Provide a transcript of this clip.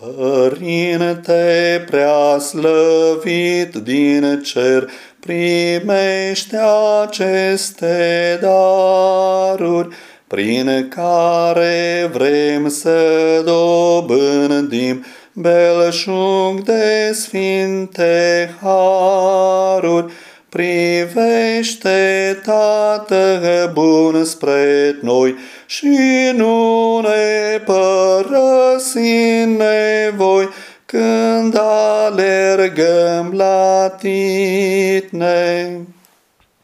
Părinte prea slăvit din cer, primește aceste daruri, prin care vrem să dobândim belșug de sfinte haruri. Privește, Tată bun, spre noi și nu ne părăsi în nevoi când alergăm la tine.